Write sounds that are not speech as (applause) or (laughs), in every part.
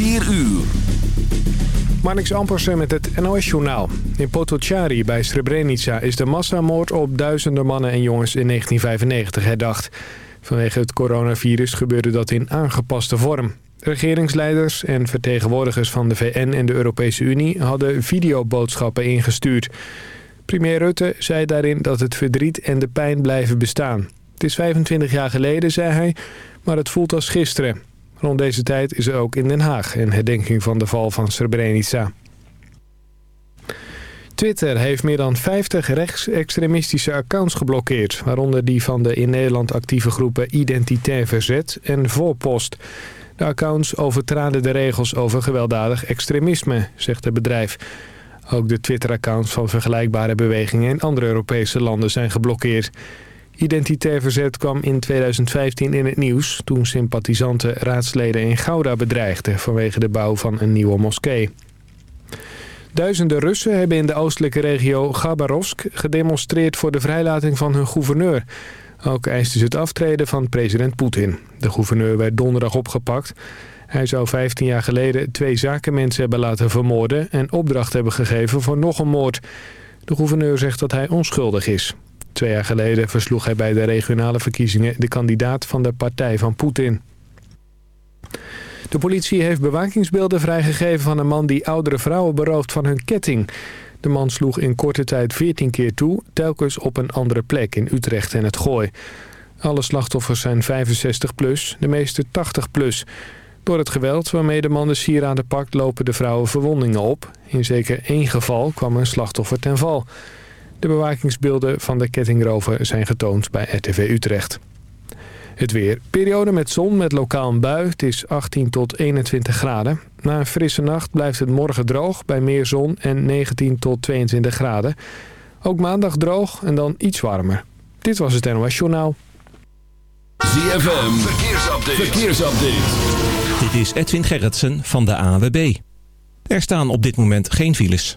4 uur. Marnix Ampersen met het NOS-journaal. In Potocari bij Srebrenica is de massamoord op duizenden mannen en jongens in 1995 herdacht. Vanwege het coronavirus gebeurde dat in aangepaste vorm. Regeringsleiders en vertegenwoordigers van de VN en de Europese Unie hadden videoboodschappen ingestuurd. Premier Rutte zei daarin dat het verdriet en de pijn blijven bestaan. Het is 25 jaar geleden, zei hij, maar het voelt als gisteren. Rond deze tijd is er ook in Den Haag een herdenking van de val van Srebrenica. Twitter heeft meer dan 50 rechtsextremistische accounts geblokkeerd... waaronder die van de in Nederland actieve groepen Identitair Verzet en Voorpost. De accounts overtraden de regels over gewelddadig extremisme, zegt het bedrijf. Ook de Twitter-accounts van vergelijkbare bewegingen in andere Europese landen zijn geblokkeerd. Identitair verzet kwam in 2015 in het nieuws... toen sympathisanten raadsleden in Gouda bedreigden... vanwege de bouw van een nieuwe moskee. Duizenden Russen hebben in de oostelijke regio Gabarovsk gedemonstreerd voor de vrijlating van hun gouverneur. Ook eisten ze het aftreden van president Poetin. De gouverneur werd donderdag opgepakt. Hij zou 15 jaar geleden twee zakenmensen hebben laten vermoorden... en opdracht hebben gegeven voor nog een moord. De gouverneur zegt dat hij onschuldig is. Twee jaar geleden versloeg hij bij de regionale verkiezingen de kandidaat van de partij van Poetin. De politie heeft bewakingsbeelden vrijgegeven van een man die oudere vrouwen berooft van hun ketting. De man sloeg in korte tijd 14 keer toe, telkens op een andere plek in Utrecht en het Gooi. Alle slachtoffers zijn 65 plus, de meeste 80 plus. Door het geweld waarmee de man de sieraden pakt lopen de vrouwen verwondingen op. In zeker één geval kwam een slachtoffer ten val. De bewakingsbeelden van de kettingrover zijn getoond bij RTV Utrecht. Het weer. Periode met zon met lokaal een bui. Het is 18 tot 21 graden. Na een frisse nacht blijft het morgen droog bij meer zon en 19 tot 22 graden. Ook maandag droog en dan iets warmer. Dit was het NOS Journaal. ZFM. Verkeersupdate. Verkeersupdate. Dit is Edwin Gerritsen van de AWB. Er staan op dit moment geen files.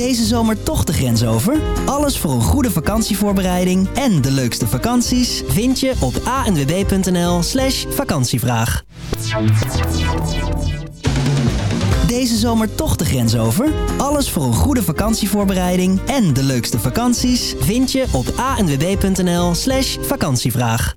Deze zomer toch de grens over? Alles voor een goede vakantievoorbereiding en de leukste vakanties vind je op anwb.nl slash vakantievraag. Deze zomer toch de grens over? Alles voor een goede vakantievoorbereiding en de leukste vakanties vind je op anwb.nl slash vakantievraag.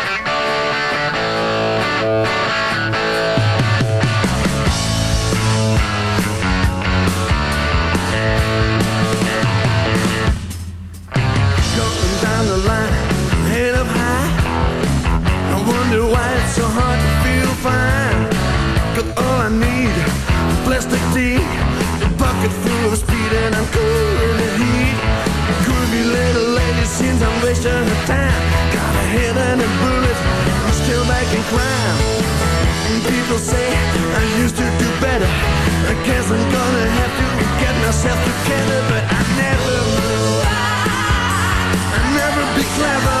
Wasting her time. Got a head and a bullet, I'm still back in crime. People say I used to do better. I guess I'm gonna have to get myself together, but I never. I never be clever.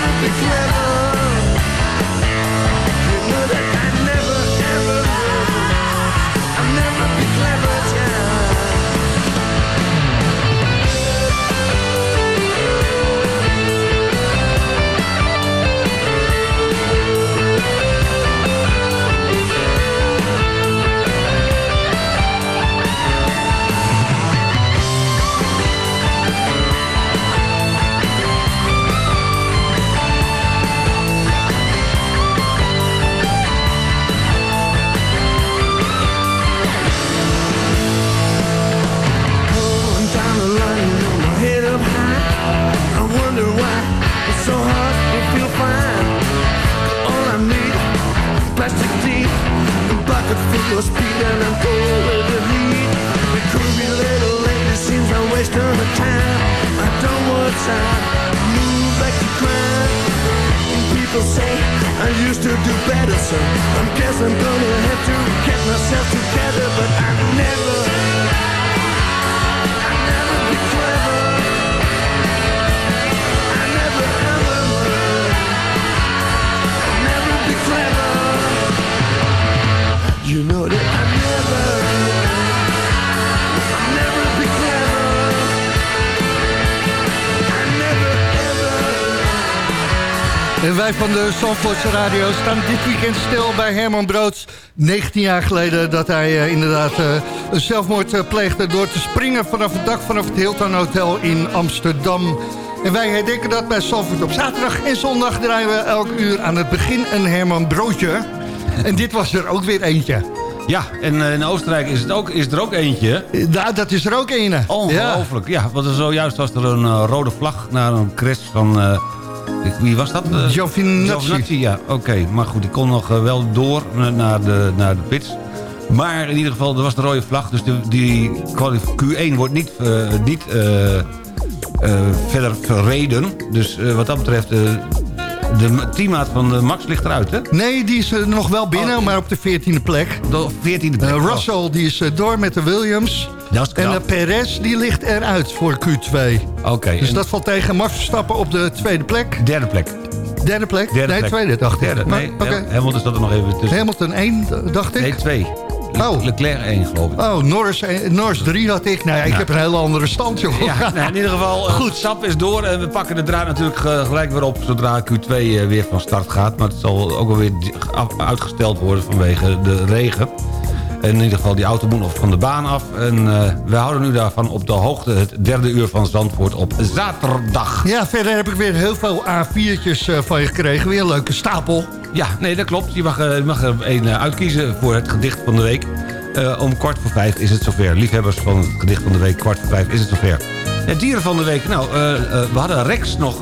Clever. You know that van de Zandvoortse Radio staan dit weekend stil bij Herman Broods. 19 jaar geleden dat hij eh, inderdaad eh, een zelfmoord eh, pleegde... door te springen vanaf het dak vanaf het Hilton Hotel in Amsterdam. En wij herdenken dat bij Zandvoort op zaterdag en zondag... draaien we elk uur aan het begin een Herman Broodje. En dit was er ook weer eentje. Ja, en in Oostenrijk is, het ook, is er ook eentje. Nou, dat is er ook een. Ongelooflijk. Ja, want er zojuist was er een rode vlag naar een crash van... wie was dat? Eh, Giovinazzi. Giovinazzi, ja. Oké, maar goed, die kon nog eh, wel door naar de, naar de pits. Maar in ieder geval, er was de rode vlag. Dus de, die kwalif- Q1 wordt niet, eh, niet verder verreden. Dus wat dat betreft de teammaat van de Max ligt eruit, hè? Nee, die is eh, nog wel binnen, oh. maar op de 14e plek. De 14e plek. Eh, oh. Russell die is door met de Williams. Dat is en Perez die ligt eruit voor Q2. Oké. Dus dat valt tegen Max Verstappen op de tweede plek. Derde plek. Derde plek? Nee, plek. tweede, dacht ik. Derde, maar, nee, okay. Hamilton staat er nog even tussen. Hamilton 1, dacht ik. Nee, 2. Oh. Leclerc 1, geloof ik. Oh, Norris, eh, Norris 3 had ik. Nou ja, ik heb een hele andere stand, joh. Ja, nou, in ieder geval, eh, Goed. stap is door. En we pakken de draad natuurlijk eh, gelijk weer op zodra Q2 eh, weer van start gaat. Maar het zal ook wel weer di- af- uitgesteld worden vanwege de regen. En in ieder geval, die auto moet nog van de baan af. En eh, we houden nu daarvan op de hoogte het derde uur van Zandvoort op zaterdag. Ja, verder heb ik weer heel veel A4'tjes eh, van je gekregen. Weer een leuke stapel. Ja, nee, dat klopt. Je mag, eh, je mag er een uitkiezen voor het gedicht van de week. Om kwart voor vijf is het zover. Liefhebbers van het gedicht van de week, kwart voor vijf is het zover. Het dieren van de week. Nou, we hadden Rex nog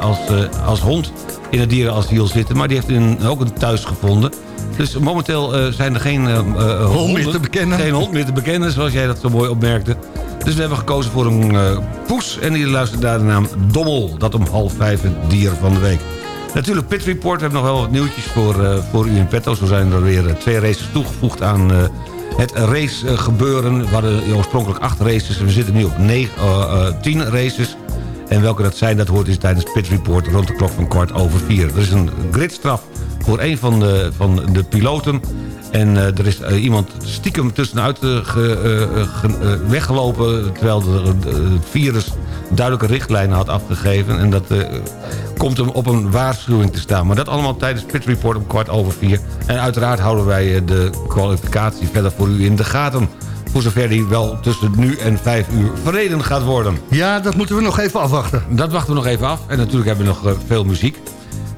als, als hond in het dierenasiel zitten. Maar die heeft een, ook een thuis gevonden. Dus momenteel eh, zijn er geen eh, eh, honden, te bekennen. Geen hond meer te bekennen, zoals jij dat zo mooi opmerkte. Dus we hebben gekozen voor een eh, poes. En die luistert naar de naam Dommel. Dat om half vijf het dier van de week. Natuurlijk, Pit Report. We hebben nog wel wat nieuwtjes voor, voor u in petto. Zo zijn er weer twee races toegevoegd aan het race gebeuren. We hadden oorspronkelijk acht races. We zitten nu op negen, tien races. En welke dat zijn, dat hoort u tijdens Pit Report rond de klok van kwart over vier. Er is een gridstraf voor een van de, van de piloten. En eh, er is eh, iemand stiekem tussenuit eh, ge- ge- weggelopen... terwijl het virus duidelijke richtlijnen had afgegeven. En dat komt hem op een waarschuwing te staan. Maar dat allemaal tijdens Pit Report om kwart over vier. En uiteraard houden wij de kwalificatie verder voor u in de gaten. Voor zover die wel tussen nu en vijf uur verreden gaat worden. Ja, dat moeten we nog even afwachten. Dat wachten we nog even af. En natuurlijk hebben we nog veel muziek.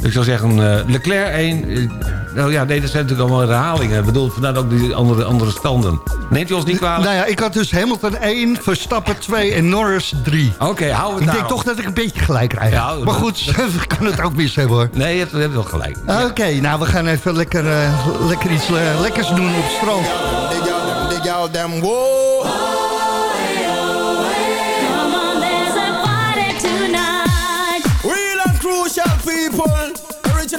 Ik zou zeggen, eh, Leclerc 1. eh, nou ja, nee, dat zijn natuurlijk allemaal herhalingen. Ik bedoel, vandaar ook die andere, andere standen. Neemt u ons niet kwalijk? Nou ja, ik had dus Hamilton 1, Verstappen 2 en Norris 3. Oké, hou het Ik denk toch dat ik een beetje gelijk krijg. Ja, maar goed, (laughs) ik kan het ook mis hebben hoor. Nee, je hebt, je hebt wel gelijk. Oké, nou we gaan even lekker, eh, lekker iets eh, lekkers doen op het strand.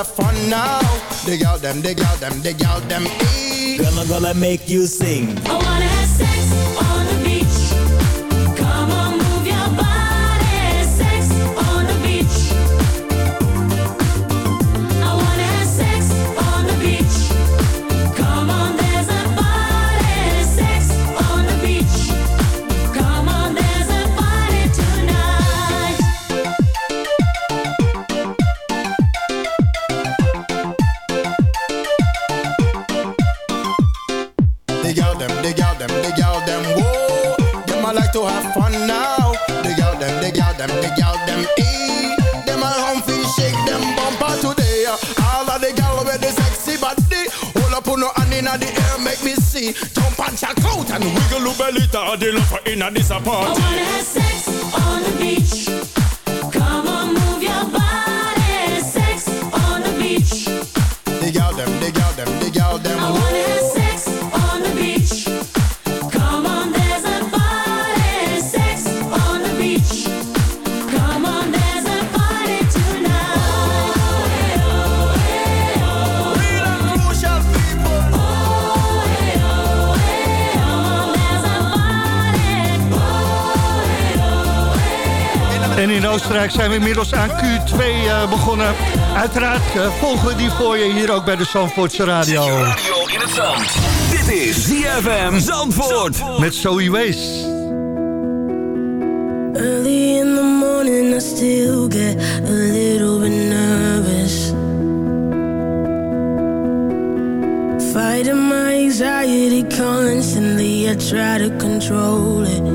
have fun now. Dig out them, dig out them, dig out them. Eh. Eat. Girl, I'm gonna make you sing. I wanna inna this apartment. Oostenrijk zijn we inmiddels aan Q2 uh, begonnen. Uiteraard uh, volgen we die voor je hier ook bij de Zandvoortse Radio. radio in het zand. Dit is ZFM Zandvoort. Zandvoort. Met Zoe Wees. Early in the morning I still get a little bit nervous. Fighting my anxiety constantly, I try to control it.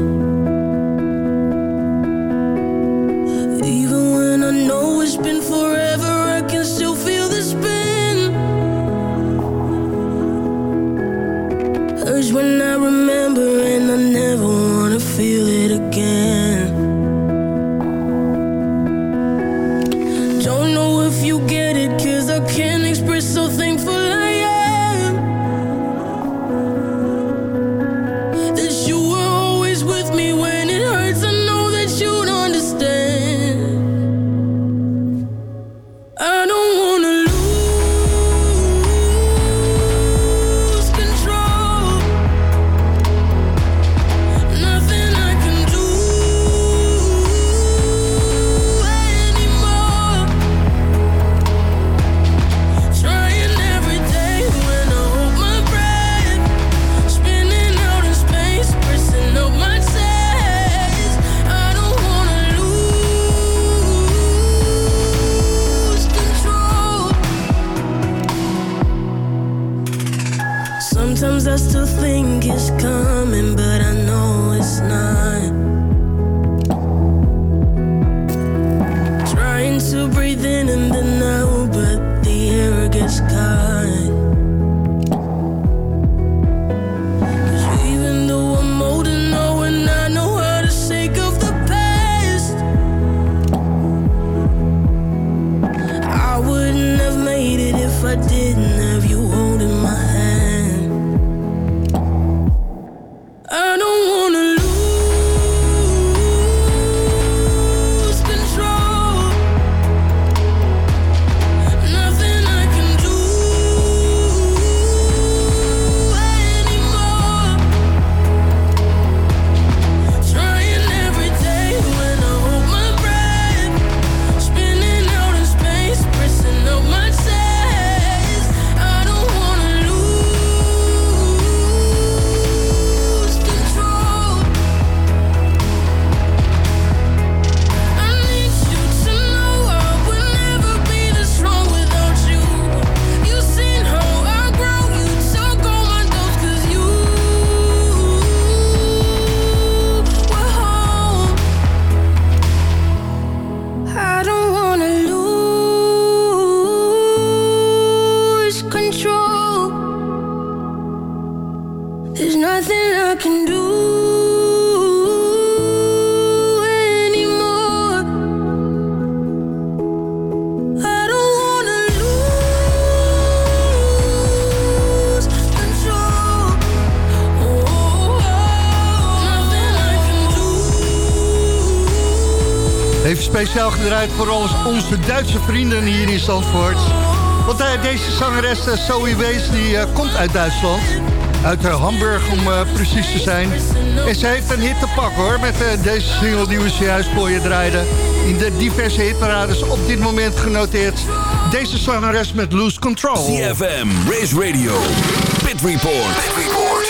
Speciaal gedraaid voor onze Duitse vrienden hier in Zandvoort. Want eh, deze zangeres, uh, Zoe Wees, die eh, komt uit Duitsland. Uit eh, Hamburg om eh, precies te zijn. En ze heeft een hit te pakken hoor, met eh, deze single die we zojuist voor je draaiden. In de diverse hitparades op dit moment genoteerd. Deze zangeres met Loose Control. CFM, Race Radio, Pit Report. Pit Report.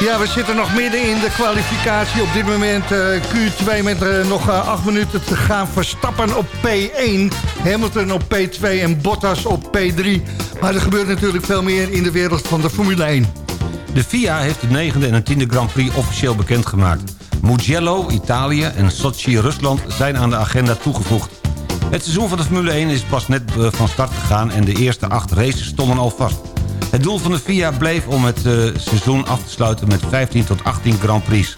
Ja, we zitten nog midden in de kwalificatie. Op dit moment eh, Q2 met eh, nog eh, acht minuten te gaan. Verstappen op P1, Hamilton op P2 en Bottas op P3. Maar er gebeurt natuurlijk veel meer in de wereld van de Formule 1. De FIA heeft de negende en de tiende Grand Prix officieel bekendgemaakt. Mugello, Italië en Sochi, Rusland zijn aan de agenda toegevoegd. Het seizoen van de Formule 1 is pas net van start gegaan... en de eerste acht races stonden al vast. Het doel van de FIA bleef om het eh, seizoen af te sluiten met 15 tot 18 Grand Prix.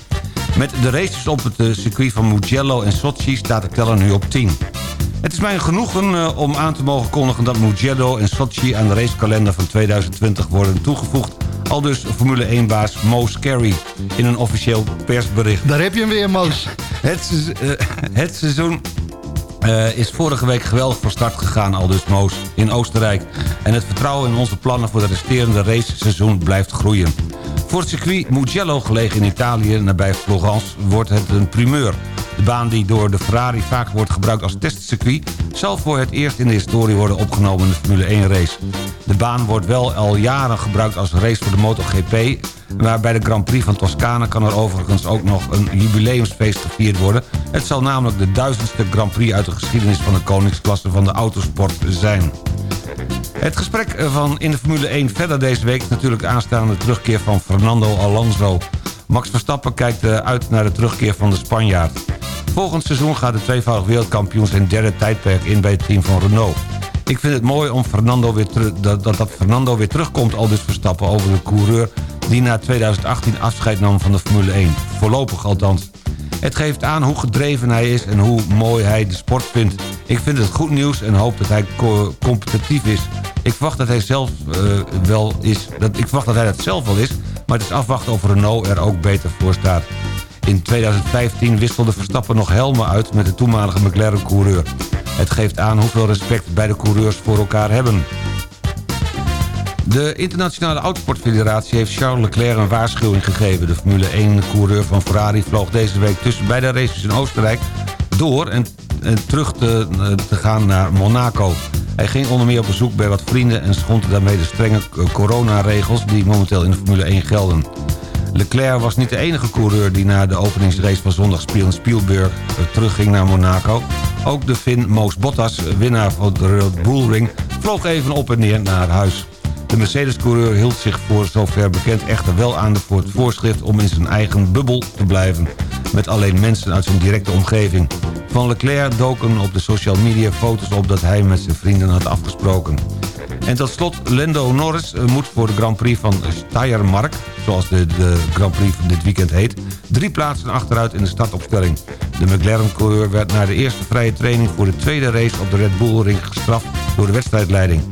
Met de races op het eh, circuit van Mugello en Sochi staat de teller nu op 10. Het is mij genoegen eh, om aan te mogen kondigen dat Mugello en Sochi aan de racekalender van 2020 worden toegevoegd. Al dus Formule 1-baas Moos Carey in een officieel persbericht. Daar heb je hem weer, Moos. (laughs) Het, het seizoen eh, is vorige week geweldig van start gegaan, al dus Moos, in Oostenrijk. En het vertrouwen in onze plannen voor de resterende raceseizoen blijft groeien. Voor het circuit Mugello, gelegen in Italië, nabij Florence, wordt het een primeur. De baan die door de Ferrari vaak wordt gebruikt als testcircuit... zal voor het eerst in de historie worden opgenomen in de Formule 1 race. De baan wordt wel al jaren gebruikt als race voor de MotoGP... maar bij de Grand Prix van Toscane kan er overigens ook nog een jubileumsfeest gevierd worden. Het zal namelijk de duizendste Grand Prix uit de geschiedenis van de koningsklasse van de autosport zijn. Het gesprek van in de Formule 1 verder deze week... natuurlijk de aanstaande terugkeer van Fernando Alonso. Max Verstappen kijkt eh, uit naar de terugkeer van de Spanjaard. Volgend seizoen gaat de tweevoudig wereldkampioen... zijn derde tijdperk in bij het team van Renault. Ik vind het mooi om Fernando weer dat, dat, dat Fernando weer terugkomt... al dus Verstappen over de coureur... die na 2018 afscheid nam van de Formule 1. Voorlopig althans. Het geeft aan hoe gedreven hij is en hoe mooi hij de sport vindt. Ik vind het goed nieuws en hoop dat hij co- competitief is. Ik verwacht dat hij zelf eh, wel is. Dat, ik verwacht dat hij dat zelf wel is. Maar het is afwachten of Renault er ook beter voor staat. In 2015 wisselde Verstappen nog helmen uit met de toenmalige McLaren-coureur. Het geeft aan hoeveel respect beide coureurs voor elkaar hebben. De Internationale Autosportfederatie heeft Charles Leclerc een waarschuwing gegeven. De Formule 1-coureur van Ferrari vloog deze week tussen beide races in Oostenrijk... door en, terug te, te gaan naar Monaco. Hij ging onder meer op bezoek bij wat vrienden... en schond daarmee de strenge coronaregels die momenteel in de Formule 1 gelden. Leclerc was niet de enige coureur die na de openingsrace van zondag Spiel Spielberg eh, terugging naar Monaco. Ook de Finn Moos Bottas, winnaar van de Red Bull Ring, vloog even op en neer naar huis. De Mercedes-coureur hield zich voor zover bekend echter wel aan de voor het voorschrift... om in zijn eigen bubbel te blijven, met alleen mensen uit zijn directe omgeving. Van Leclerc doken op de social media foto's op dat hij met zijn vrienden had afgesproken. En tot slot, Lando Norris eh, moet voor de Grand Prix van Steiermark... zoals de, de Grand Prix van dit weekend heet... drie plaatsen achteruit in de startopstelling. De McLaren-coureur werd na de eerste vrije training... voor de tweede race op de Red Bull-ring gestraft door de wedstrijdleiding.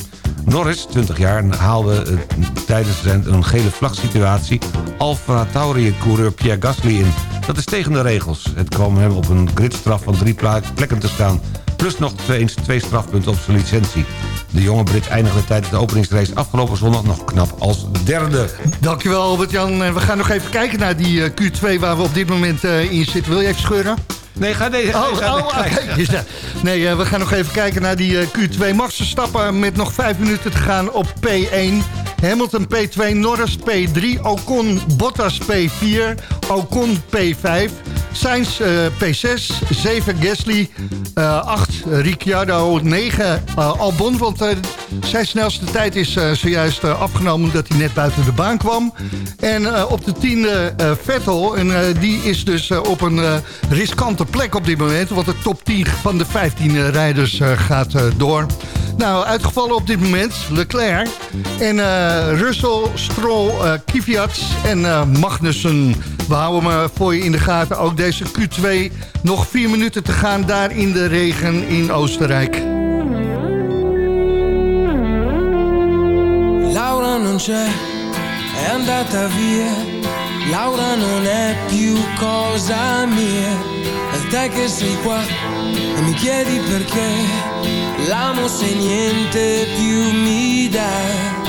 Norris, 20 jaar, haalde eh, tijdens een gele vlagsituatie... Alfa Tauri-coureur Pierre Gasly in. Dat is tegen de regels. Het kwam hem op een gridstraf van drie plekken te staan... plus nog twee, strafpunten op zijn licentie. De jonge Brit eindigde tijdens de openingsrace afgelopen zondag nog knap als derde. Dankjewel Albert-Jan. We gaan nog even kijken naar die eh, Q2 waar we op dit moment eh, in zitten. Wil je even scheuren? Nee, ga deze. Oh, oh, oh, (laughs) ja. Nee, eh, we gaan nog even kijken naar die eh, Q2. Max Verstappen met nog vijf minuten te gaan op P1. Hamilton P2, Norris P3, Ocon Bottas P4, Ocon P5, Sainz eh, P6, 7 Gasly, eh 8 Ricciardo, 9 eh, Albon. Want eh, zijn snelste tijd is eh, zojuist eh, afgenomen omdat hij net buiten de baan kwam. En eh, op de tiende eh, Vettel, en eh, die is dus eh, op een eh, riskante plek op dit moment. Want de top 10 van de 15 rijders eh, gaat eh, door. Nou, uitgevallen op dit moment Leclerc en eh, Russell, Stroll, eh Kvyat en eh, Magnussen. We houden eh, voor je in de gaten. Ook deze Q2 nog vier minuten te gaan daar in de regen in Oostenrijk. Laura non c'è, è andata via. Laura non è più cosa mia. Te che sei qua e mi chiedi perché. L'amo se niente più mi dà.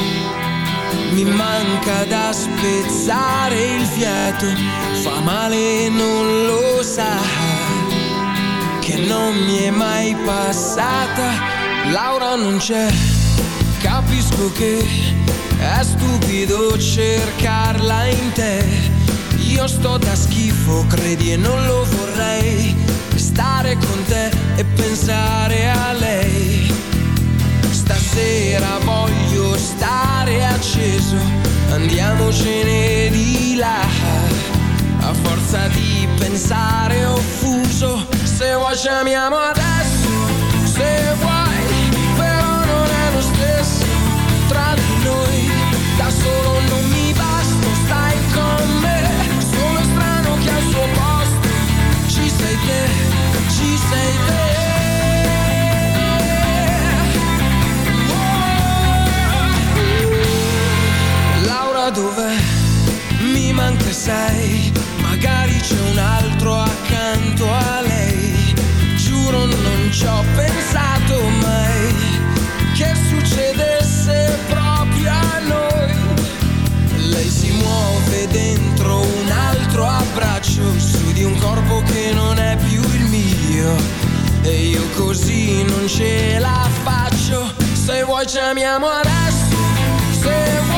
Mi manca da spezzare il fiato, fa male non lo sa. Che non mi è mai passata. Laura non c'è Capisco che è stupido cercarla in te. Io sto da schifo, credi e non lo vorrei. Stare con te e pensare a lei. Stasera voglio stare acceso, andiamocene di là. A forza di pensare offuso, se vuoi ci amiamo adesso, se vuoi, Sei, magari c'è un altro accanto a lei. Giuro non ci ho pensato mai che succedesse proprio a noi. Lei si muove dentro un altro abbraccio su di un corpo che non è più il mio. E io così non ce la faccio. Se vuoi ci amiamo adesso, se vuoi,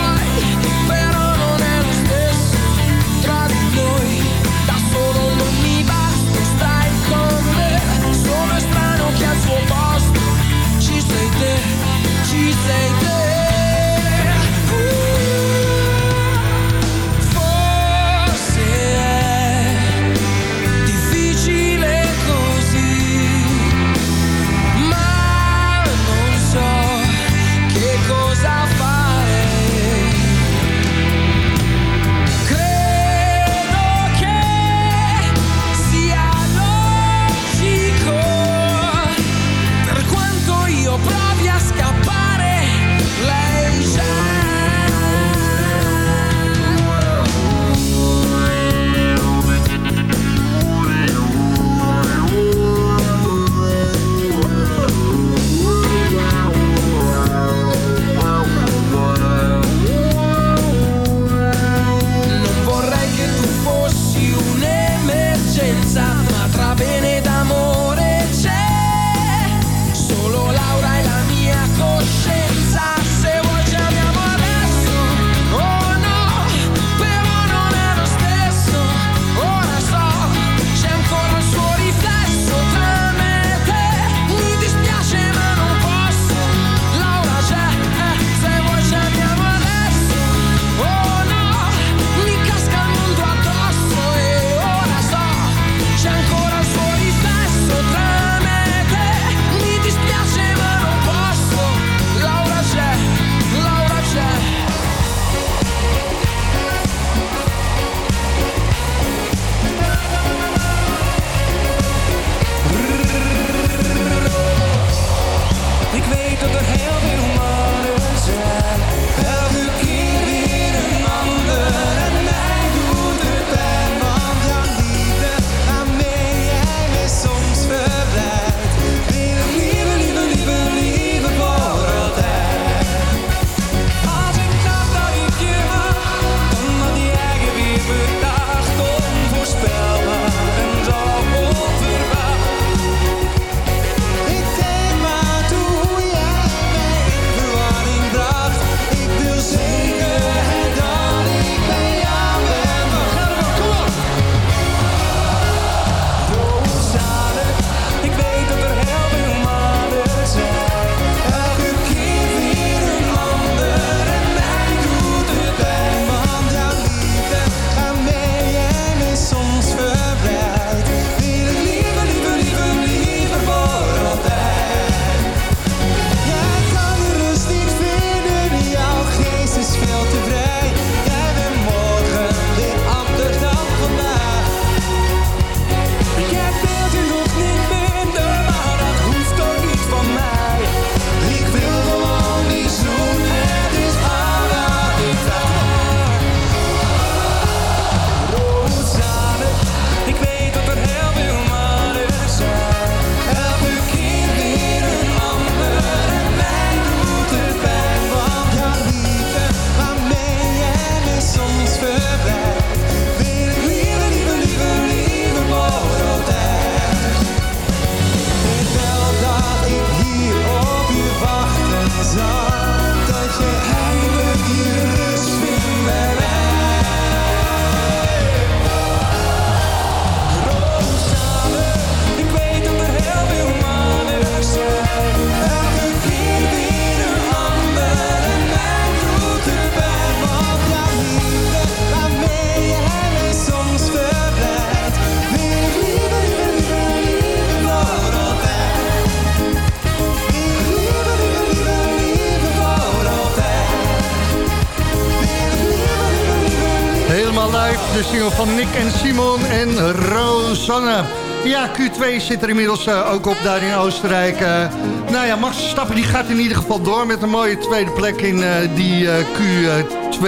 Rosanne. Ja, Q2 zit er inmiddels eh, ook op daar in Oostenrijk. Eh, nou ja, Max Verstappen die gaat in ieder geval door met een mooie tweede plek in eh, die eh, Q2.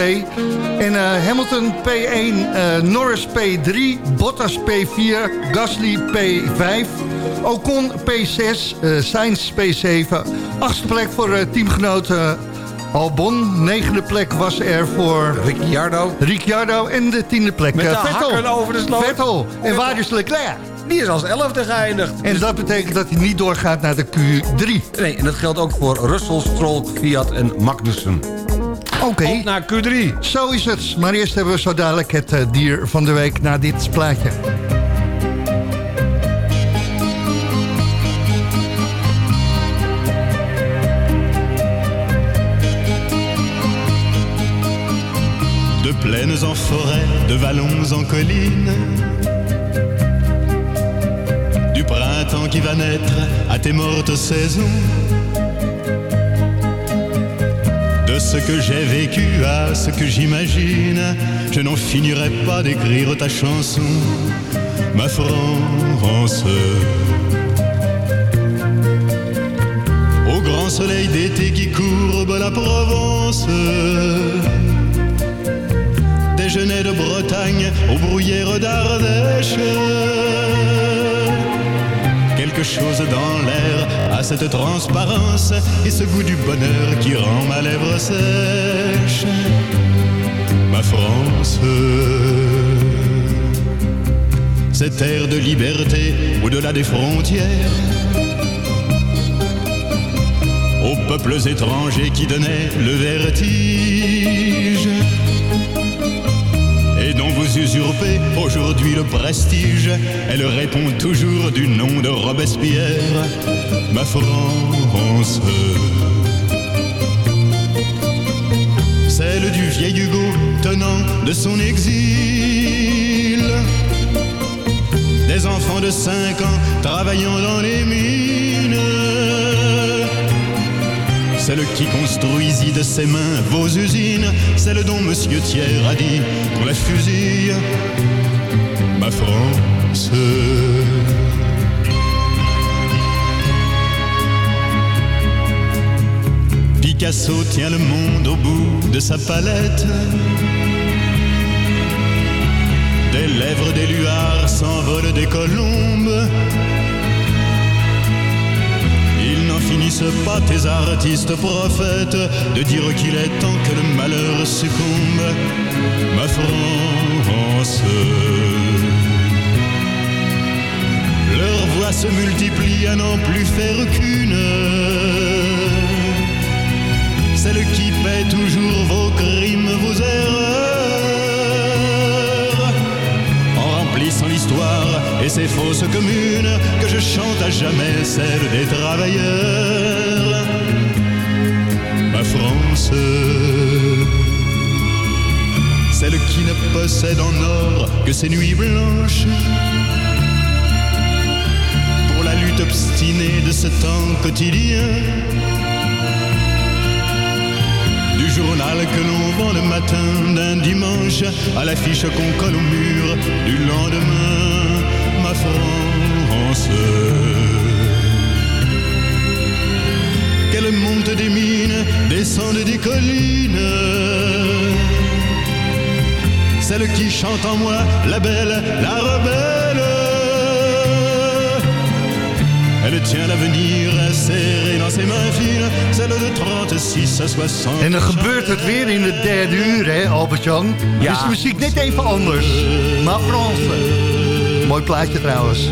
En Hamilton P1, eh, Norris P3, Bottas P4, Gasly P5... Ocon P6, eh Sainz P7. Achtste plek voor teamgenoot eh, Albon. Negende plek was er voor... Ricciardo. Ricciardo. En de tiende plek Met de eh, Vettel. hakken over de sloot. Vettel. En waar is Leclerc? Die is als elfde geëindigd. En dat betekent dat hij niet doorgaat naar de Q3. Nee, en dat geldt ook voor Russell, Stroll, Fiat en Magnussen. Oké. Op naar Q3. Zo is het. Maar eerst hebben we zo dadelijk het eh, dier van de week na dit plaatje. En forêt, de vallons en collines. Du printemps qui va naître à tes mortes saisons. De ce que j'ai vécu à ce que j'imagine, je n'en finirai pas d'écrire ta chanson, ma France. Au grand soleil d'été qui courbe la Provence déjeuner de Bretagne aux bruyères d'Ardèche. Quelque chose dans l'air a cette transparence et ce goût du bonheur qui rend ma lèvre sèche. Ma France, cette air de liberté au-delà des frontières. Aux peuples étrangers qui donnaient le vertige usurpez aujourd'hui le prestige. Elle répond toujours du nom de Robespierre, ma France. Celle du vieil Hugo tenant de son exil. Des enfants de 5 ans travaillant dans les mines. Celle qui construisit de ses mains vos usines, celle dont Monsieur Thiers a dit qu'on la fusille, ma France. Picasso tient le monde au bout de sa palette. Des lèvres des luards s'envolent des colombes. Finissent pas, tes artistes prophètes, de dire qu'il est temps que le malheur succombe. Ma France. Leurs voix se multiplient à n'en plus faire qu'une. Celle qui paie toujours vos crimes, vos erreurs en remplissant l'histoire et ses fausses communes que je chante à jamais celle des travailleurs. Ma France, celle qui ne possède en or que ses nuits blanches. Pour la lutte obstinée de ce temps quotidien. Du journal que l'on vend le matin d'un dimanche à l'affiche qu'on colle au mur du lendemain. Qu'elle monte des mines, descende des collines. Celle qui chante en moi, la belle, la rebelle. Elle tient l'avenir serré dans ses mains fines, celle de 36 à 60. En dan gebeurt het weer in het derde uur, hè, Albert-Jan? Ja. Is de muziek net even anders. Maar Frans. Mooi plaatje trouwens.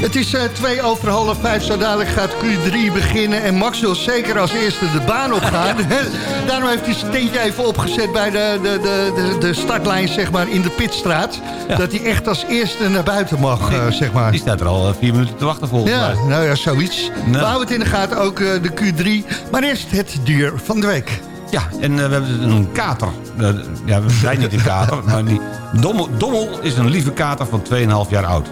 Het is eh, twee over half vijf, zo dadelijk gaat Q3 beginnen. En Max wil zeker als eerste de baan opgaan. (laughs) Daarom heeft hij zijn tentje even opgezet bij de, de, de, de, startlijn zeg maar, in de Pitstraat. Dat hij echt als eerste naar buiten mag, eh, zeg maar. Die staat er al eh, vier minuten te wachten volgens Ja, mij. nou ja, zoiets. We houden het in de gaten, ook de Q3. Maar eerst het dier van de week. Ja, en we hebben een kater. Ja, we zijn niet een kater, (laughs) maar die Dommel, Dommel is een lieve kater van 2,5 jaar oud.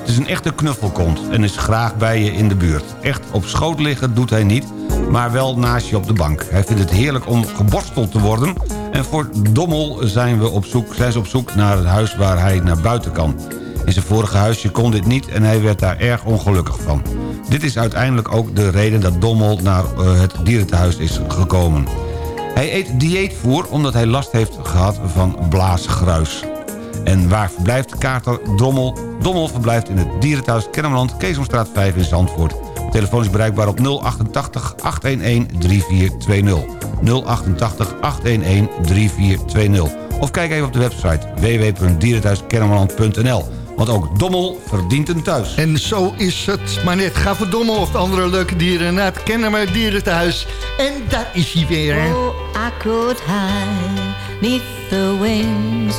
Het is een echte knuffelkont en is graag bij je in de buurt. Echt op schoot liggen doet hij niet, maar wel naast je op de bank. Hij vindt het heerlijk om geborsteld te worden... en voor Dommel zijn, we op zoek, zijn ze op zoek naar het huis waar hij naar buiten kan. In zijn vorige huisje kon dit niet en hij werd daar erg ongelukkig van. Dit is uiteindelijk ook de reden dat Dommel naar eh, het dierentehuis is gekomen. Hij eet dieetvoer omdat hij last heeft gehad van blaasgruis. En waar verblijft kater Dommel? Dommel verblijft in het dierenthuis Kennemerland, Keesomstraat 5 in Zandvoort. Telefoon is bereikbaar op 088 811 3420. 088 811 3420. Of kijk even op de website www.dierenthuiskennemerland.nl. Want ook Dommel verdient een thuis. En zo is het maar net. Ga voor Dommel of andere leuke dieren naar het Kennemer Dierenthuis. En daar is hij weer. Oh, I could hide neath the wings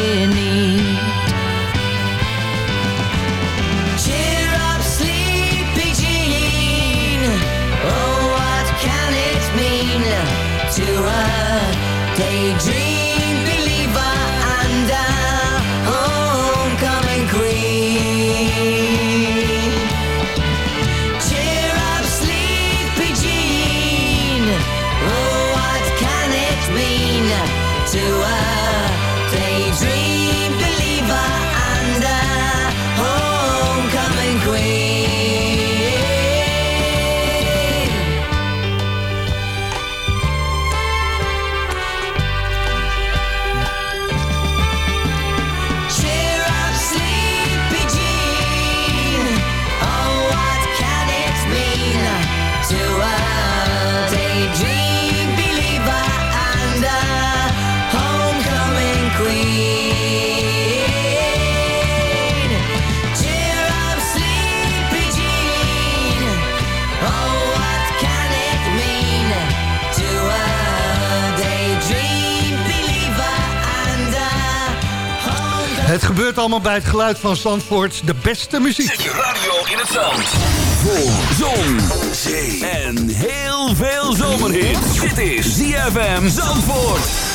daydream gebeurt allemaal bij het geluid van Zandvoort. De beste muziek. Zet je radio in het zand. Voor zon, zee en heel veel zomerhit. Dit is ZFM Zandvoort.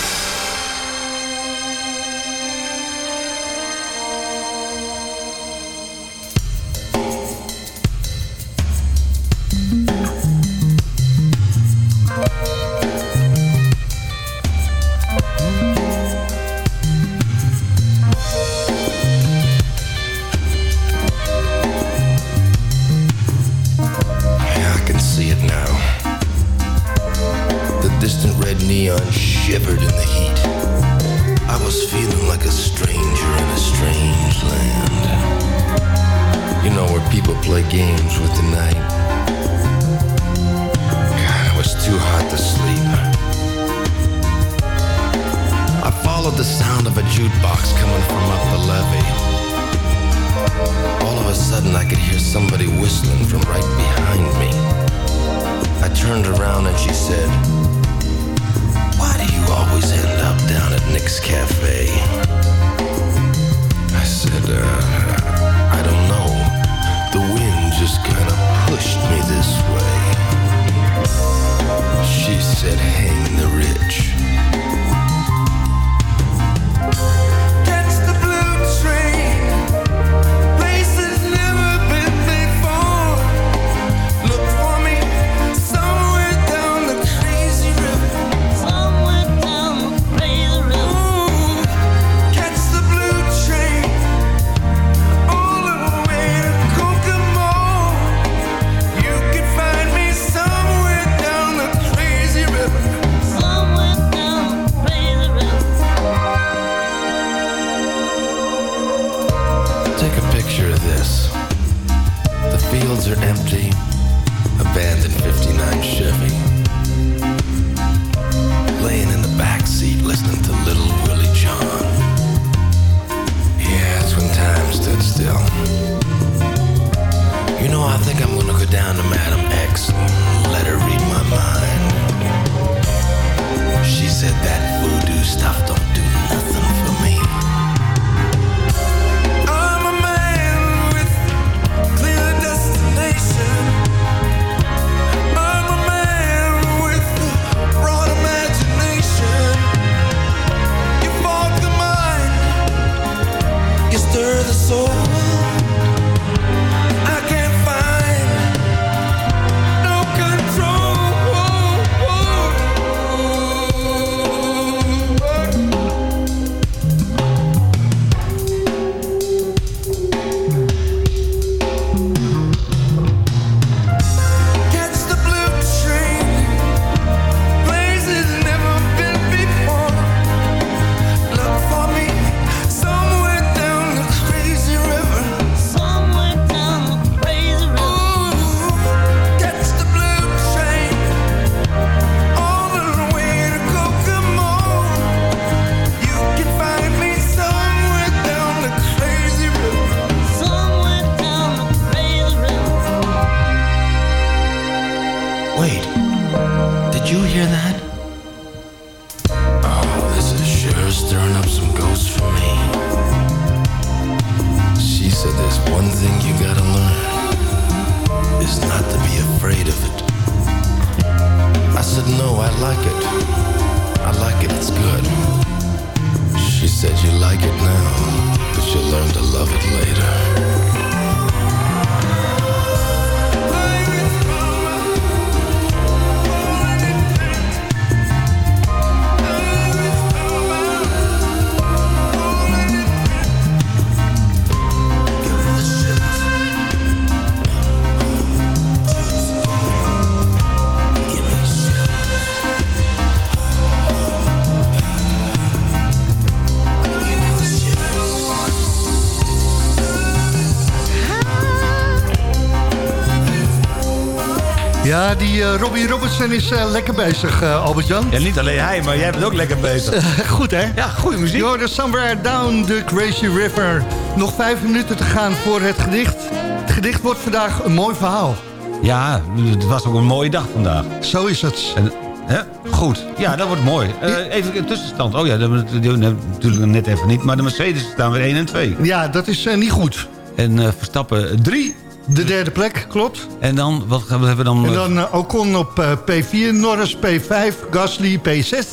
Robbie Robertson is eh, lekker bezig, eh, Albert-Jan. Ja, niet alleen hij, maar jij bent ook lekker bezig. Goed, hè? Ja, goede muziek. You're the Somewhere Down the Crazy River. Nog vijf minuten te gaan voor het gedicht. Het gedicht wordt vandaag een mooi verhaal. Ja, het was ook een mooie dag vandaag. Zo is het. En, hè? Goed, ja, dat wordt mooi. Eh, even een tussenstand. Oh ja, dat hebben we natuurlijk net even niet. Maar de Mercedes staan weer 1 en 2. Ja, dat is eh, niet goed. En eh, Verstappen 3. De derde plek, klopt. En dan, wat hebben we dan? En dan eh, Ocon op eh, P4, Norris P5, Gasly P6,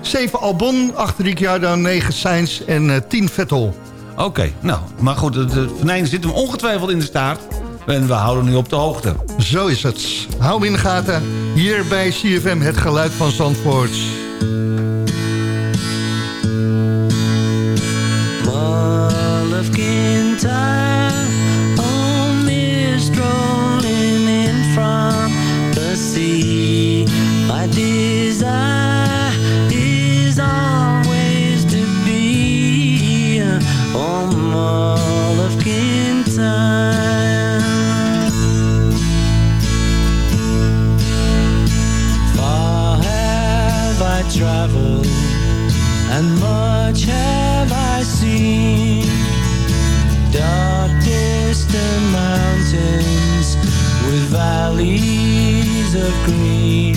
7 Albon, 8 Ricciardo, 9 Sainz en eh, 10 Vettel. Oké, nou, maar goed, het het venijn zit hem ongetwijfeld in de staart. En we houden nu op de hoogte. Zo is het. Hou in de gaten. Hier bij CFM, het geluid van Zandvoort. Have I seen. Dark distant mountains with valleys of green.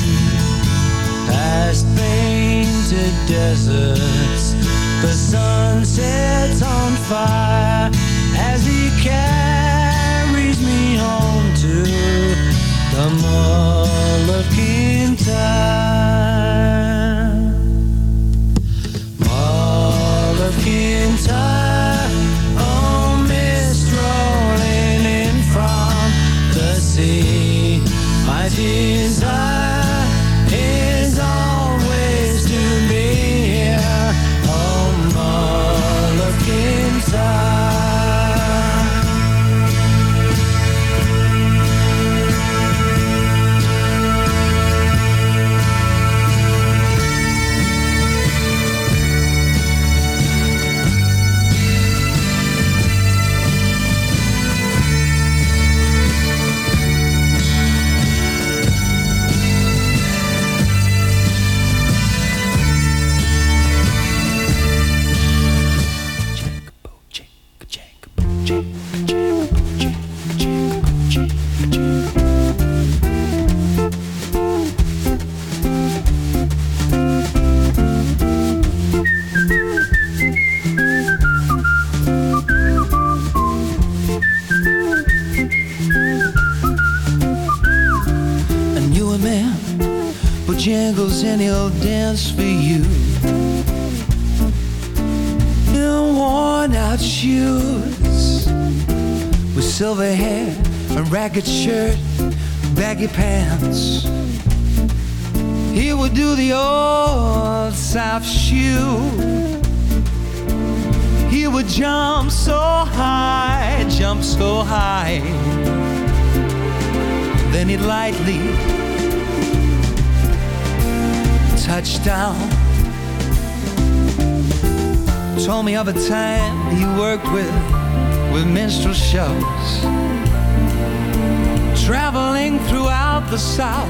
Past painted deserts, the sun sets on fire as he carries me home to the Mall of Kintyre. Ragged shirt, baggy pants. He would do the old South shoe. He would jump so high, jump so high. Then he'd lightly touch down. Told me of a time he worked with with minstrel shows, traveling throughout the South.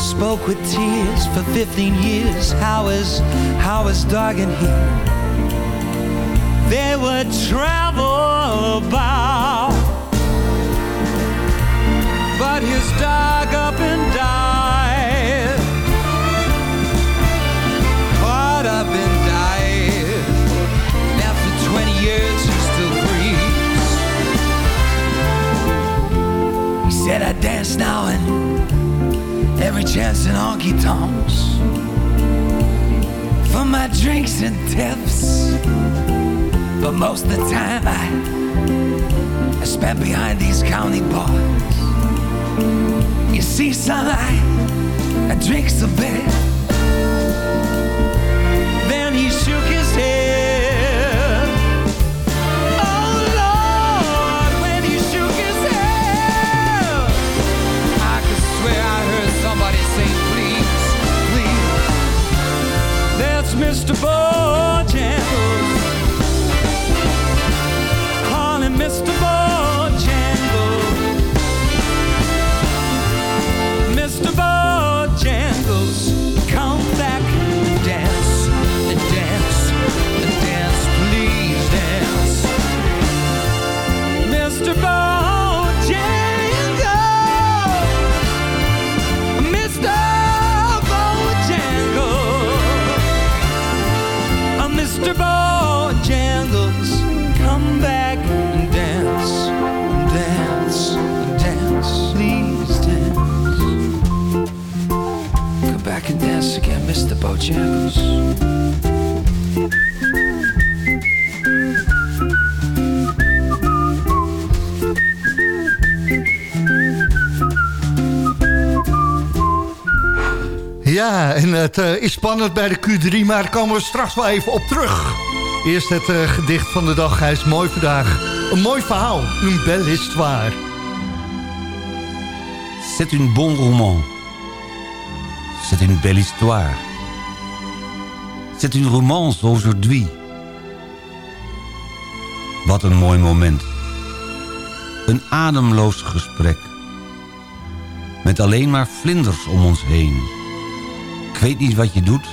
Spoke with tears for 15 years. How is how is dog in here? They would travel about but his dog up in dance now and every chance in honky tonks. For my drinks and tips, but most of the time I, I spent behind these county bars. You see, sunlight, I drink so bad. Mr. Boy. Ja, en het eh, is spannend bij de Q3, maar daar komen we straks wel even op terug. Eerst het eh, gedicht van de dag, hij is mooi vandaag. Een mooi verhaal, een belle histoire. C'est un bon roman. C'est une belle histoire. C'est une romance aujourd'hui. Wat een mooi moment. Een ademloos gesprek. Met alleen maar vlinders om ons heen. Ik weet niet wat je doet,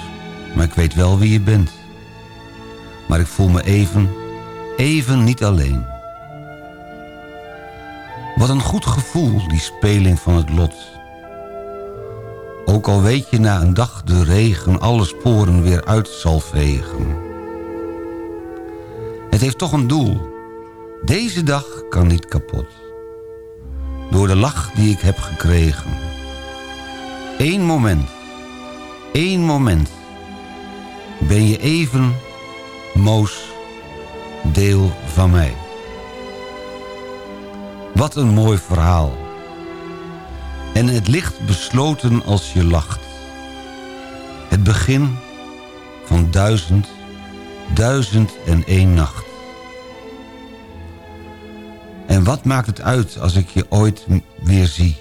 maar ik weet wel wie je bent. Maar ik voel me even, even niet alleen. Wat een goed gevoel, die speling van het lot. Ook al weet je na een dag de regen alle sporen weer uit zal vegen. Het heeft toch een doel. Deze dag kan niet kapot. Door de lach die ik heb gekregen. Eén moment. Eén moment. Ben je even, Moos, deel van mij. Wat een mooi verhaal. En het ligt besloten als je lacht. Het begin van duizend, duizend en één nacht. En wat maakt het uit als ik je ooit weer zie?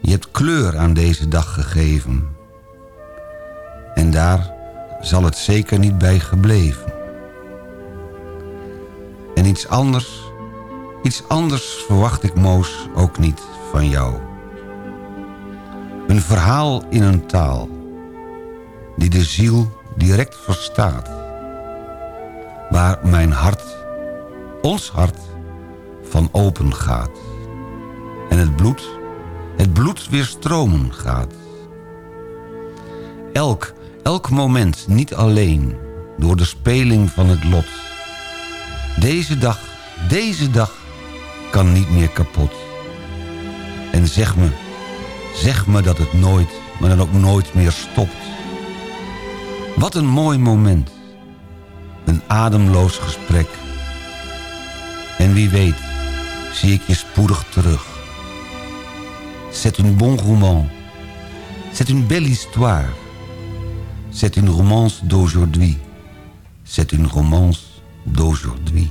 Je hebt kleur aan deze dag gegeven. En daar zal het zeker niet bij gebleven. En iets anders, iets anders verwacht ik Moos ook niet van jou. Een verhaal in een taal die de ziel direct verstaat. Waar mijn hart, ons hart, van open gaat. En het bloed, het bloed weer stromen gaat. Elk, elk moment niet alleen door de speling van het lot. Deze dag, deze dag kan niet meer kapot. En zeg me, zeg me dat het nooit, maar dan ook nooit meer stopt. Wat een mooi moment. Een ademloos gesprek. En wie weet, zie ik je spoedig terug. C'est un bon roman. C'est une belle histoire. C'est une romance d'aujourd'hui. C'est une romance d'aujourd'hui.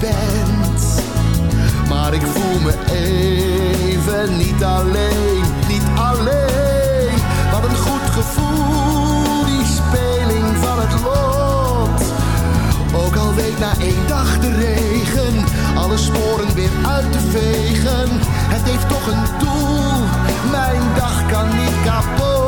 Bent. Maar ik voel me even niet alleen, niet alleen. Wat een goed gevoel, die speling van het lot. Ook al week na één dag de regen alle sporen weer uit te vegen. Het heeft toch een doel, mijn dag kan niet kapot.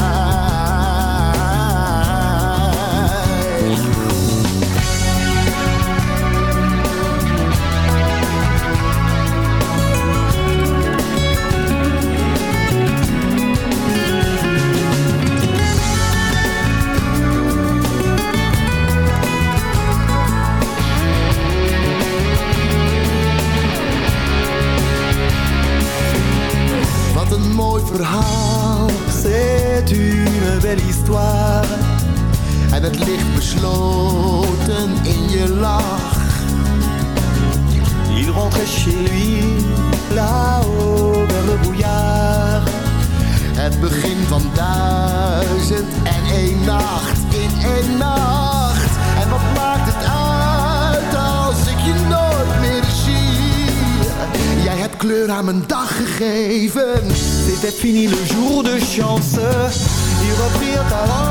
Besloten in je lach. Il rentrait chez lui Là-haut le brouillard Het begin van duizend en één nacht in één nacht. En wat maakt het uit als ik je nooit meer zie? Jij hebt kleur aan mijn dag gegeven. C'était fini le jour de chance alors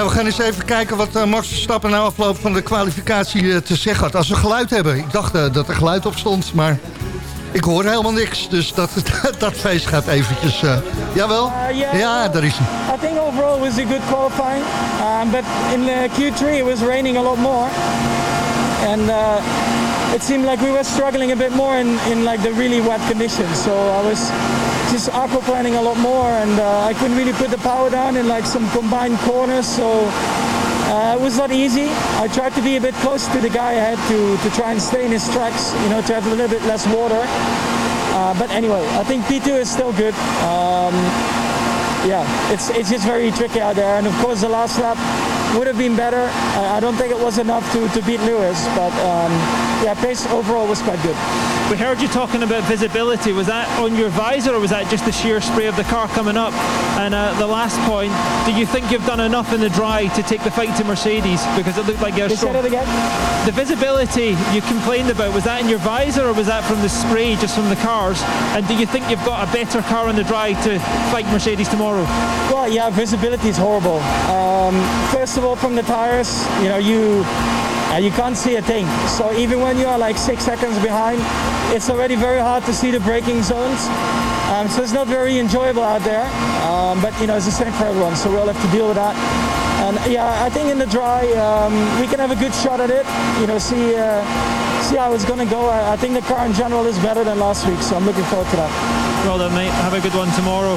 Ja, we gaan eens even kijken wat eh, Max Verstappen na afloop van de kwalificatie eh, te zeggen had. Als we geluid hebben. Ik dacht eh, dat er geluid op stond, maar ik hoor helemaal niks. Dus dat, (laughs) dat feest gaat eventjes... eh, jawel? Ja, daar is hij. I think overall was a good qualifying, um, but in the Q3 it was raining a lot more, and uh, it seemed like we were struggling a bit more in, in like the really wet conditions. So I was just aquaplaning a lot more, and uh, I couldn't really put the power down in like some combined corners. So uh, it was not easy. I tried to be a bit close to the guy ahead to to try and stay in his tracks, you know, to have a little bit less water. Uh, but anyway, I think P2 is still good. Um, yeah, it's it's just very tricky out there. And of course, the last lap would have been better. I, I don't think it was enough to, to beat Lewis, but um, yeah, pace overall was quite good. We heard you talking about visibility. Was that on your visor or was that just the sheer spray of the car coming up? And uh, the last point, do you think you've done enough in the dry to take the fight to Mercedes? Because it looked like you're Say strong. that again? The visibility you complained about, was that in your visor or was that from the spray just from the cars? And do you think you've got a better car on the dry to fight Mercedes tomorrow? Well, yeah, visibility is horrible. Um, first all, from the tires, you know, you uh, you can't see a thing. So even when you are like six seconds behind, it's already very hard to see the braking zones. Um, so it's not very enjoyable out there. Um, but you know, it's the same for everyone. So we'll have to deal with that. And yeah, I think in the dry, um, we can have a good shot at it. You know, see uh, see how it's going to go. I, I think the car in general is better than last week. So I'm looking forward to that. Well done, mate. Have a good one tomorrow.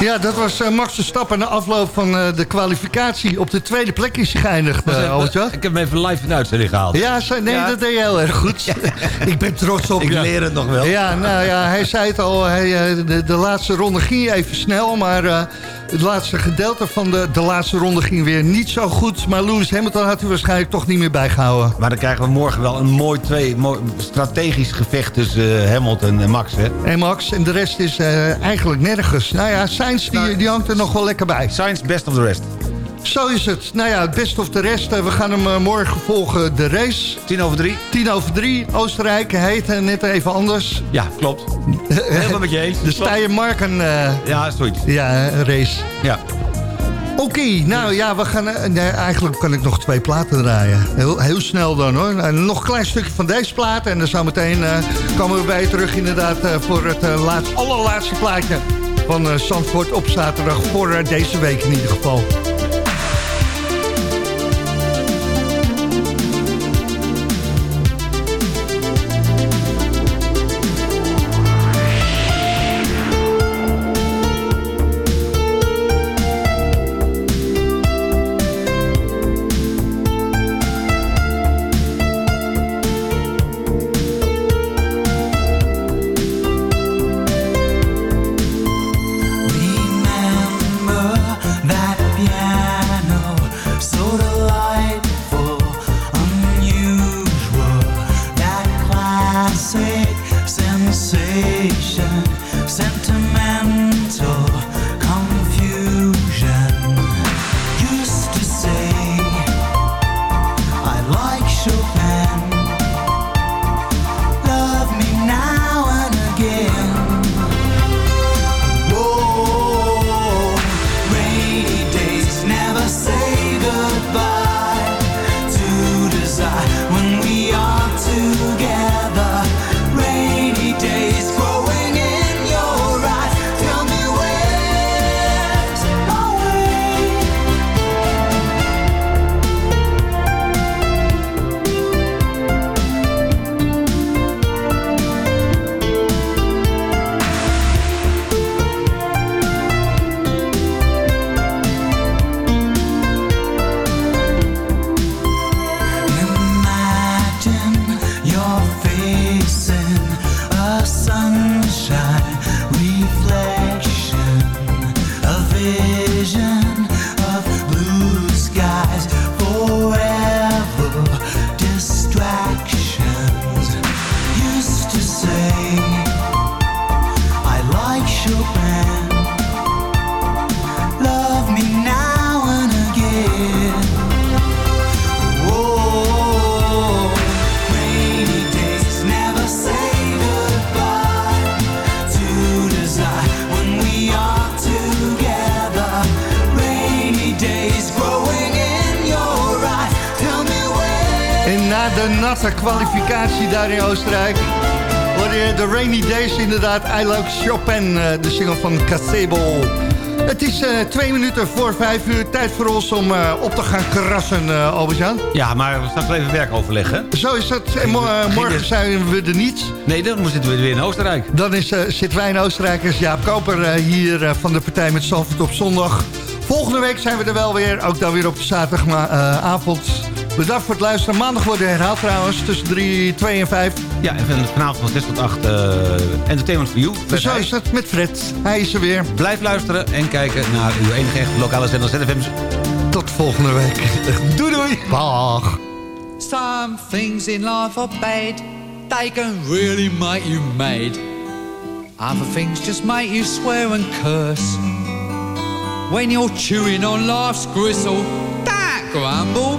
Ja, dat was eh, Max Verstappen na afloop van eh, de kwalificatie. Op de tweede plek is hij geëindigd, uh. Ik heb hem even live in de uitzending gehaald. Ja, nee, dat deed je heel erg goed. (laughs) ik ben trots op Ik je. leer het nog wel. Ja, nou ja, hij zei het al. Hij, de, de laatste ronde ging even snel, maar eh, het laatste gedeelte van de, de laatste ronde ging weer niet zo goed. Maar Lewis Hamilton had hij waarschijnlijk toch niet meer bijgehouden. Maar dan krijgen we morgen wel een mooi twee, mooi strategisch gevecht tussen eh, Hamilton en Max. Hè? En Max, en de rest is eh, eigenlijk nergens. Nou ja, Sainz die, die hangt er nog wel lekker bij. Sainz best of the rest. Zo is het. Nou ja, het beste of de rest. eh, We gaan hem eh, morgen volgen, de race. Tien over drie. Tien over drie. Oostenrijk heet net even anders. Ja, klopt. (laughs) Helemaal met je eens. De Steiermarken eh Ja, zoiets. ja, race. Ja. Oké, nou ja, we gaan... nee, eigenlijk kan ik nog twee platen draaien. Heel, heel snel dan hoor. En nog een klein stukje van deze plaat. En dan zometeen komen we bij je terug inderdaad voor het laatst, allerlaatste plaatje van eh Zandvoort op zaterdag. Voor eh, deze week in ieder geval. Daar in Oostenrijk... hoorde de Rainy Days inderdaad I Like Chopin, eh, de single van Casebo. Het is eh, twee minuten voor vijf uur. Tijd voor ons om eh, op te gaan krassen, eh Albert-Jan. Ja, maar we straks even werkoverleg, hè? Zo is het. En mo- eh, morgen zijn we er niet. Nee, dan zitten we weer in Oostenrijk. Dan is, zitten wij in Oostenrijk. Is Jaap Koper hier van de Partij met Zandvoort op zondag. Volgende week zijn we er wel weer. Ook dan weer op zaterdagavond. Bedankt voor het luisteren. Maandag wordt er herhaald trouwens. Tussen 3, 2 en 5. Ja, en van- vanavond van 6 tot 8 eh, Entertainment for You. Fred Zo is het met Fred. Hij is er weer. Blijf luisteren en kijken naar uw enige echte lokale zender ZFM. Tot volgende week. (laughs) doei doei. Dag. Some things in life are bad. They can really make you mad. Other things just make you swear and curse. When you're chewing on life's gristle, don't grumble,